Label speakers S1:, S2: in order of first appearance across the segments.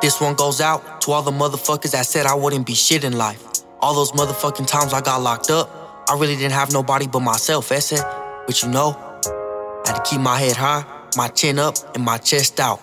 S1: This one goes out to all the motherfuckers that said I wouldn't be shit in life. All those motherfucking times I got locked up, I really didn't have nobody but myself, ese. But you know, I had to keep my head high, my chin up, and my chest out.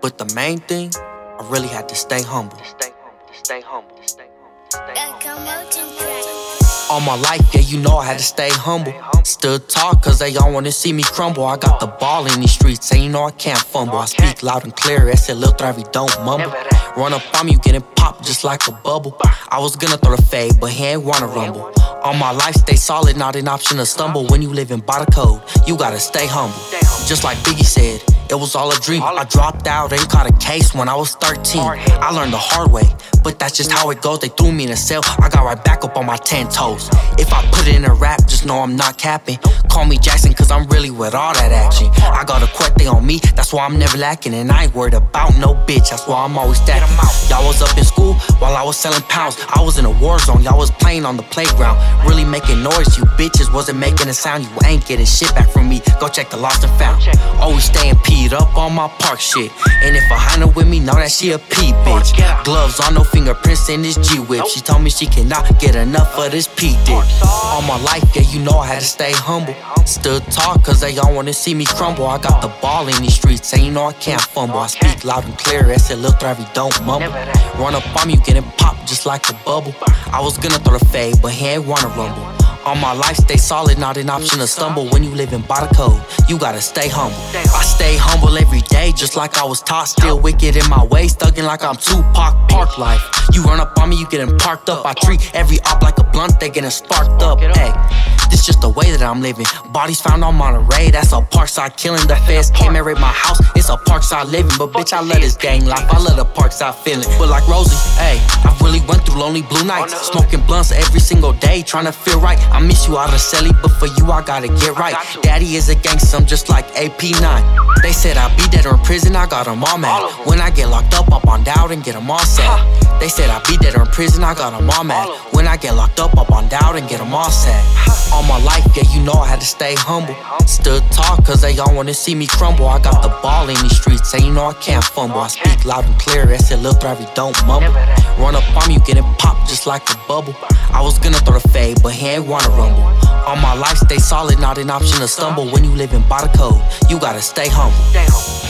S1: But the main thing, I really had to stay humble. Stay humble, stay humble, stay humble, stay humble. All my life, yeah, you know I had to stay humble. Stood tall, cause they all wanna see me crumble. I got the ball in these streets, and you know I can't fumble. I speak loud and clear, ese lil travi don't mumble. Run up on me, you getting popped just like a bubble. I was gonna throw the fade, but he ain't wanna rumble. All my life, stay solid, not an option to stumble. When you living by the code, you gotta stay humble. Just like Biggie said, it was all a dream. I dropped out, and caught a case when I was 13. I learned the hard way, but that's just how it goes. They threw me in a cell, I got right back up on my 10 toes. If I put it in a rap, just know I'm not capping. Call me Jackson, cause I'm really with all that action. I got a quete on me, that's why I'm never lacking. And I ain't worried about no bitch, that's why I'm always stacking. Y'all was up in school while I was selling pounds. I was in a war zone, y'all was playing on the playground. Really making noise, you bitches wasn't making a sound. You ain't getting shit back from me. Go check the lost and found. Always staying peed up on my park shit. And if a Hina with me, know that she a P bitch. Gloves on, no fingerprints in this G whip. She told me she cannot get enough of this P dick. All my life, yeah, you know I had to stay humble. Stood tall, cause they all wanna see me crumble. I got the ball in these streets, and you know I can't fumble. I speak loud and clear, ese lil travi don't mumble. Run up on me, you getting popped just like a bubble. I was gonna throw the fade, but he ain't wanna rumble. All my life, stay solid, not an option to stumble. When you living by the code, you gotta stay humble. I stay humble every day, just like I was taught. Still wicked in my ways, thugging like I'm Tupac. Park life. You run up on me, you getting parked up. I treat every op like a blunt, they getting sparked up. Hey. This just the way that I'm living. Bodies found on Monterey, that's a parkside killing. The feds came and raided my house, it's a parkside living. But bitch, I love this gang life, I love the parkside feeling. But like Rosie, hey, I really went through lonely blue nights. Smoking blunts every single day, trying to feel right. I miss you out of celly, but for you, I gotta get right. Daddy is a gangster, I'm just like AP9. They said I'd be dead or in prison, I got them all mad. When I get locked up, up on doubt and get them all set. They said I'd be dead or in prison, I got them all mad. When I get locked up, up on doubt and get them all set. All my life, yeah, you know I had to stay humble. Stood tall, cause they all wanna see me crumble. I got the ball in these streets, and you know I can't fumble. I speak loud and clear, ese lil travi don't mumble. Run up on you getting popped just like a bubble. I was gonna throw the fade, but he ain't wanna rumble. All my life, stay solid, not an option to stumble. When you living by the code, you gotta stay humble.